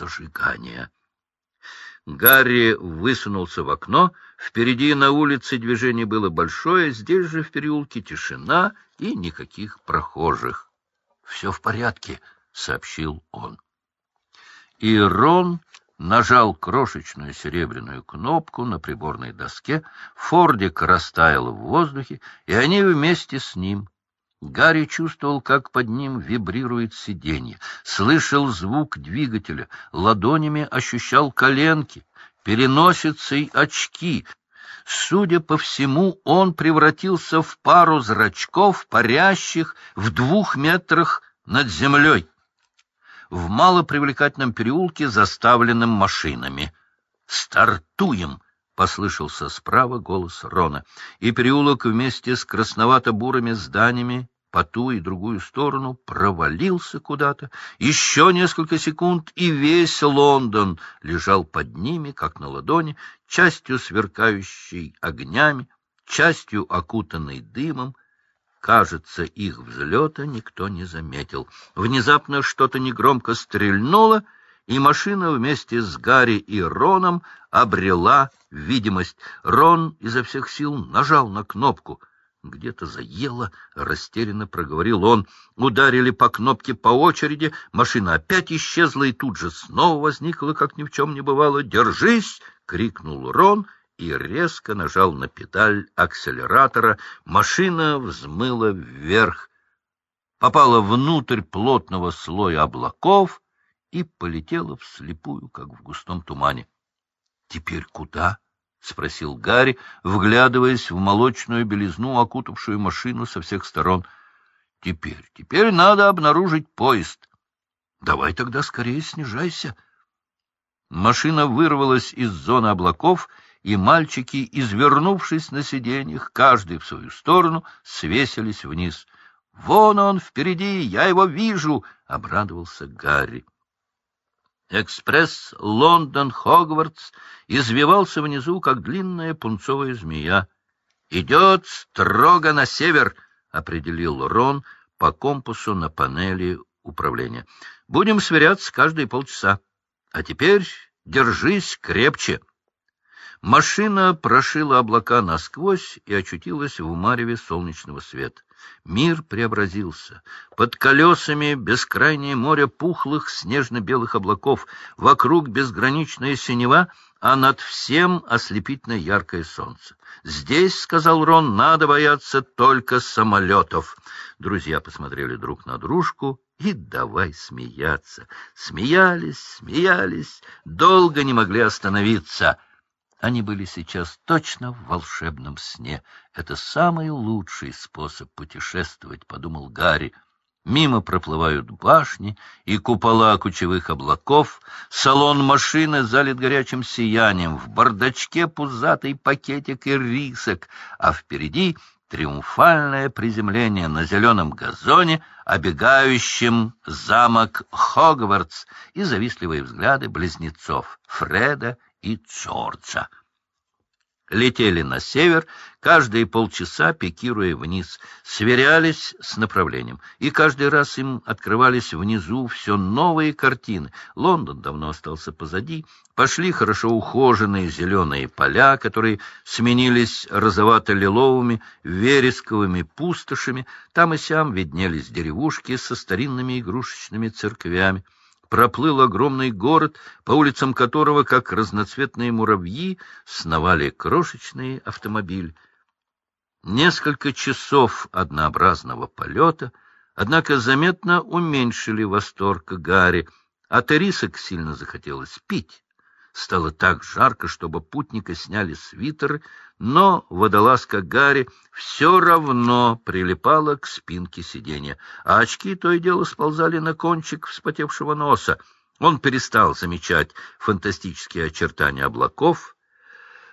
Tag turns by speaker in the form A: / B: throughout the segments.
A: зажигания. Гарри высунулся в окно. Впереди на улице движение было большое, здесь же в переулке тишина и никаких прохожих. — Все в порядке, — сообщил он. И Рон нажал крошечную серебряную кнопку на приборной доске, Фордик растаял в воздухе, и они вместе с ним. Гарри чувствовал, как под ним вибрирует сиденье, слышал звук двигателя, ладонями ощущал коленки, переносицей очки. Судя по всему, он превратился в пару зрачков, парящих в двух метрах над землей в малопривлекательном переулке, заставленном машинами. «Стартуем!» — послышался справа голос Рона, и переулок вместе с красновато-бурыми зданиями по ту и другую сторону провалился куда-то. Еще несколько секунд, и весь Лондон лежал под ними, как на ладони, частью сверкающей огнями, частью окутанной дымом, Кажется, их взлета никто не заметил. Внезапно что-то негромко стрельнуло, и машина вместе с Гарри и Роном обрела видимость. Рон изо всех сил нажал на кнопку. Где-то заело, растерянно проговорил он. Ударили по кнопке по очереди, машина опять исчезла и тут же снова возникла, как ни в чем не бывало. «Держись!» — крикнул Рон — и резко нажал на педаль акселератора. Машина взмыла вверх, попала внутрь плотного слоя облаков и полетела вслепую, как в густом тумане. — Теперь куда? — спросил Гарри, вглядываясь в молочную белизну, окутавшую машину со всех сторон. — Теперь, теперь надо обнаружить поезд. — Давай тогда скорее снижайся. Машина вырвалась из зоны облаков и мальчики, извернувшись на сиденьях, каждый в свою сторону, свесились вниз. — Вон он впереди, я его вижу! — обрадовался Гарри. Экспресс Лондон-Хогвартс извивался внизу, как длинная пунцовая змея. — Идет строго на север, — определил Рон по компасу на панели управления. — Будем сверяться каждые полчаса. А теперь держись крепче. Машина прошила облака насквозь и очутилась в мареве солнечного света. Мир преобразился. Под колесами бескрайнее море пухлых снежно-белых облаков, вокруг безграничная синева, а над всем ослепительно яркое солнце. «Здесь, — сказал Рон, — надо бояться только самолетов». Друзья посмотрели друг на дружку и давай смеяться. Смеялись, смеялись, долго не могли остановиться — они были сейчас точно в волшебном сне. Это самый лучший способ путешествовать, — подумал Гарри. Мимо проплывают башни и купола кучевых облаков, салон машины залит горячим сиянием, в бардачке пузатый пакетик и рисок, а впереди триумфальное приземление на зеленом газоне, обегающем замок Хогвартс, и завистливые взгляды близнецов Фреда и Джорджа. Летели на север, каждые полчаса пикируя вниз, сверялись с направлением, и каждый раз им открывались внизу все новые картины. Лондон давно остался позади, пошли хорошо ухоженные зеленые поля, которые сменились розовато-лиловыми вересковыми пустошами, там и сям виднелись деревушки со старинными игрушечными церквями проплыл огромный город, по улицам которого, как разноцветные муравьи, сновали крошечные автомобили. Несколько часов однообразного полета, однако заметно уменьшили восторг Гарри, а Терисок сильно захотелось пить. Стало так жарко, чтобы путника сняли свитер, но водолазка Гарри все равно прилипала к спинке сиденья, а очки то и дело сползали на кончик вспотевшего носа. Он перестал замечать фантастические очертания облаков.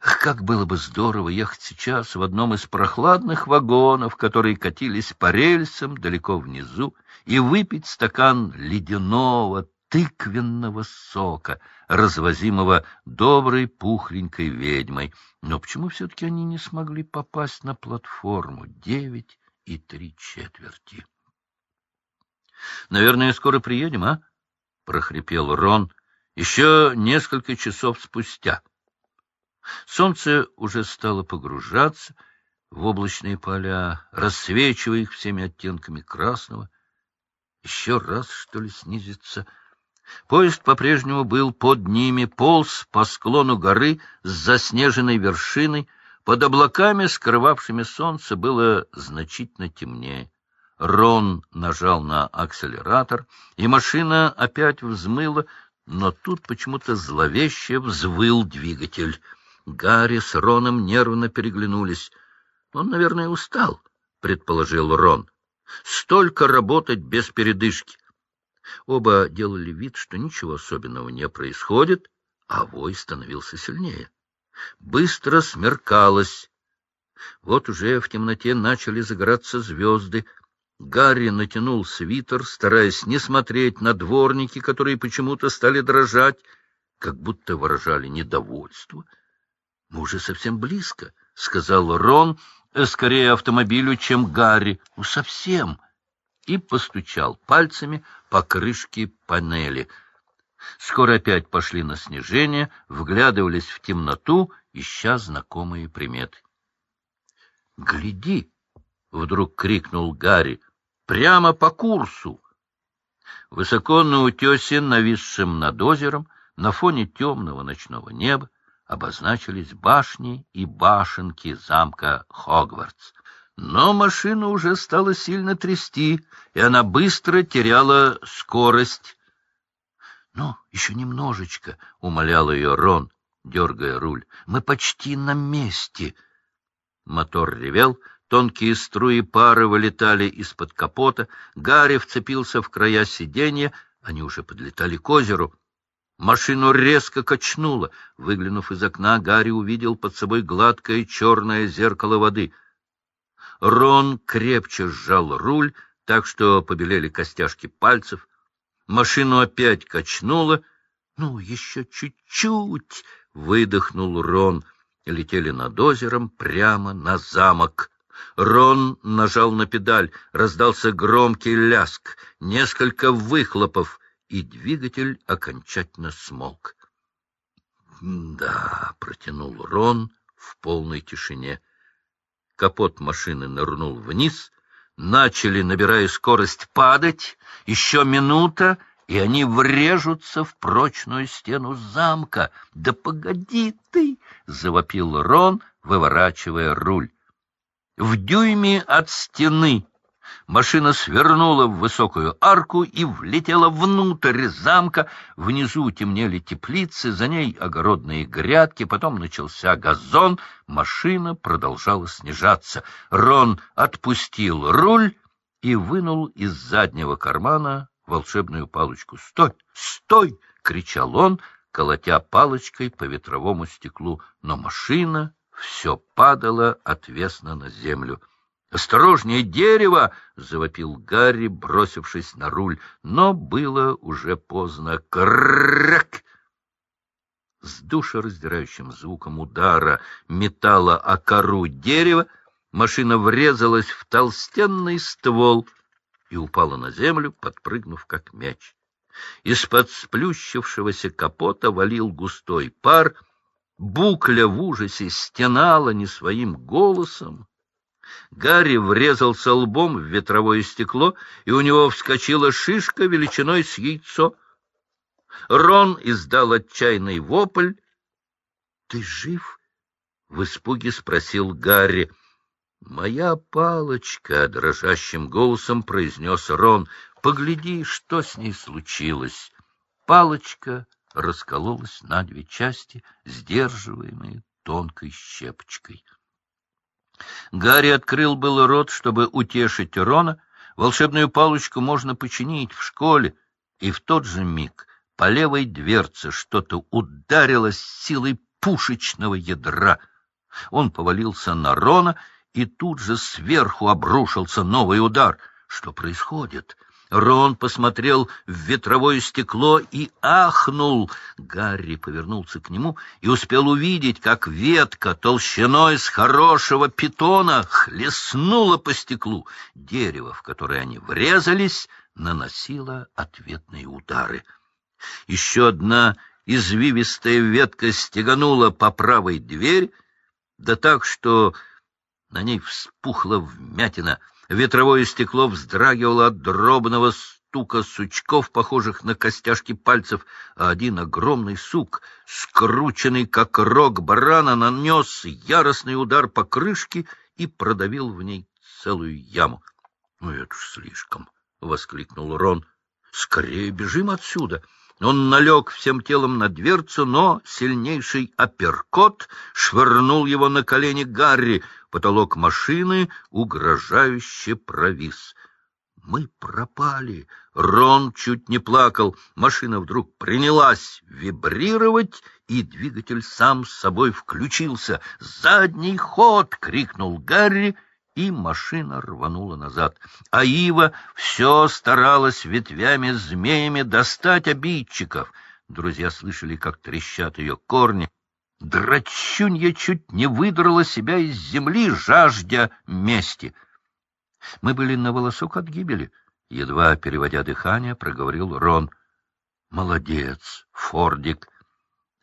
A: Как было бы здорово ехать сейчас в одном из прохладных вагонов, которые катились по рельсам далеко внизу, и выпить стакан ледяного тыквенного сока, развозимого доброй пухленькой ведьмой. Но почему все-таки они не смогли попасть на платформу девять и три четверти? — Наверное, скоро приедем, а? — прохрипел Рон еще несколько часов спустя. Солнце уже стало погружаться в облачные поля, рассвечивая их всеми оттенками красного. Еще раз, что ли, снизится. Поезд по-прежнему был под ними, полз по склону горы с заснеженной вершиной, под облаками, скрывавшими солнце, было значительно темнее. Рон нажал на акселератор, и машина опять взмыла, но тут почему-то зловеще взвыл двигатель. Гарри с Роном нервно переглянулись. Он, наверное, устал, — предположил Рон. Столько работать без передышки. Оба делали вид, что ничего особенного не происходит, а вой становился сильнее. Быстро смеркалось. Вот уже в темноте начали загораться звезды. Гарри натянул свитер, стараясь не смотреть на дворники, которые почему-то стали дрожать, как будто выражали недовольство. — Мы уже совсем близко, — сказал Рон, скорее автомобилю, чем Гарри. — Ну, совсем. И постучал пальцами по крышке панели. Скоро опять пошли на снижение, вглядывались в темноту, ища знакомые приметы. — Гляди! — вдруг крикнул Гарри. — Прямо по курсу! Высоко на утесе, нависшем над озером, на фоне темного ночного неба, обозначились башни и башенки замка Хогвартс. Но машину уже стало сильно трясти, и она быстро теряла скорость. — Ну, еще немножечко, — умолял ее Рон, дергая руль. — Мы почти на месте. Мотор ревел, тонкие струи пара вылетали из-под капота, Гарри вцепился в края сиденья, они уже подлетали к озеру. Машину резко качнуло. Выглянув из окна, Гарри увидел под собой гладкое черное зеркало воды. Рон крепче сжал руль, так что побелели костяшки пальцев. Машину опять качнуло. «Ну, еще чуть-чуть!» — выдохнул Рон. Летели над озером прямо на замок. Рон нажал на педаль, раздался громкий ляск, несколько выхлопов — и двигатель окончательно смолк. — Да, — протянул Рон в полной тишине. Капот машины нырнул вниз, начали, набирая скорость, падать. Еще минута, и они врежутся в прочную стену замка. — Да погоди ты! — завопил Рон, выворачивая руль. В дюйме от стены Машина свернула в высокую арку и влетела внутрь замка. Внизу темнели теплицы, за ней огородные грядки, потом начался газон. Машина продолжала снижаться. Рон отпустил руль и вынул из заднего кармана волшебную палочку. «Стой! Стой!» — кричал он, колотя палочкой по ветровому стеклу. Но машина все падала отвесно на землю. «Осторожнее, дерево!» — завопил Гарри, бросившись на руль. Но было уже поздно. Крак! С душераздирающим звуком удара металла о кору дерева машина врезалась в толстенный ствол и упала на землю, подпрыгнув как мяч. Из-под сплющившегося капота валил густой пар, букля в ужасе стенала не своим голосом. Гарри врезался лбом в ветровое стекло, и у него вскочила шишка величиной с яйцо. Рон издал отчаянный вопль. — Ты жив? — в испуге спросил Гарри. — Моя палочка, — дрожащим голосом произнес Рон. — Погляди, что с ней случилось. Палочка раскололась на две части, сдерживаемые тонкой щепочкой. Гарри открыл был рот, чтобы утешить Рона. Волшебную палочку можно починить в школе. И в тот же миг по левой дверце что-то ударило силой пушечного ядра. Он повалился на Рона, и тут же сверху обрушился новый удар. Что происходит? Рон посмотрел в ветровое стекло и ахнул. Гарри повернулся к нему и успел увидеть, как ветка толщиной с хорошего питона хлестнула по стеклу. Дерево, в которое они врезались, наносило ответные удары. Еще одна извивистая ветка стеганула по правой дверь, да так, что на ней вспухла вмятина. Ветровое стекло вздрагивало от дробного стука сучков, похожих на костяшки пальцев, а один огромный сук, скрученный как рог барана, нанес яростный удар по крышке и продавил в ней целую яму. — Ну, это ж слишком! — воскликнул Рон. — Скорее бежим отсюда! — он налег всем телом на дверцу, но сильнейший апперкот швырнул его на колени Гарри. Потолок машины угрожающе провис. Мы пропали. Рон чуть не плакал. Машина вдруг принялась вибрировать, и двигатель сам с собой включился. «Задний ход!» — крикнул Гарри — и машина рванула назад. А Ива все старалась ветвями-змеями достать обидчиков. Друзья слышали, как трещат ее корни. Драчунья чуть не выдрала себя из земли, жаждя мести. Мы были на волосок от гибели. Едва переводя дыхание, проговорил Рон. — Молодец, Фордик.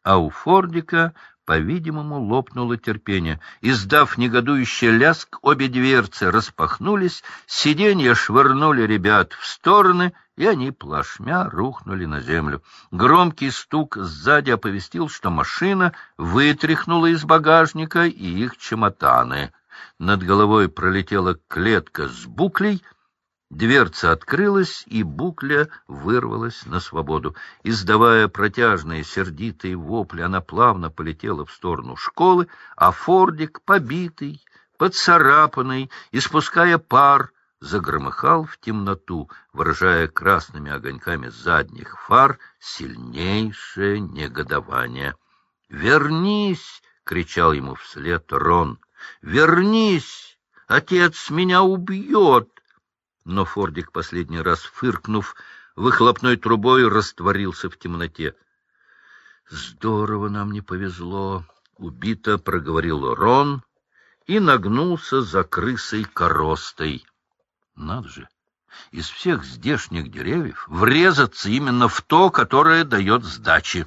A: А у Фордика по-видимому, лопнуло терпение. Издав негодующий ляск, обе дверцы распахнулись, сиденья швырнули ребят в стороны, и они плашмя рухнули на землю. Громкий стук сзади оповестил, что машина вытряхнула из багажника и их чемоданы. Над головой пролетела клетка с буклей — Дверца открылась, и букля вырвалась на свободу. Издавая протяжные сердитые вопли, она плавно полетела в сторону школы, а Фордик, побитый, поцарапанный, испуская пар, загромыхал в темноту, выражая красными огоньками задних фар сильнейшее негодование. «Вернись!» — кричал ему вслед Рон. «Вернись! Отец меня убьет!» Но Фордик, последний раз фыркнув, выхлопной трубой растворился в темноте. — Здорово нам не повезло, — убито проговорил Рон и нагнулся за крысой коростой. Надо же, из всех здешних деревьев врезаться именно в то, которое дает сдачи.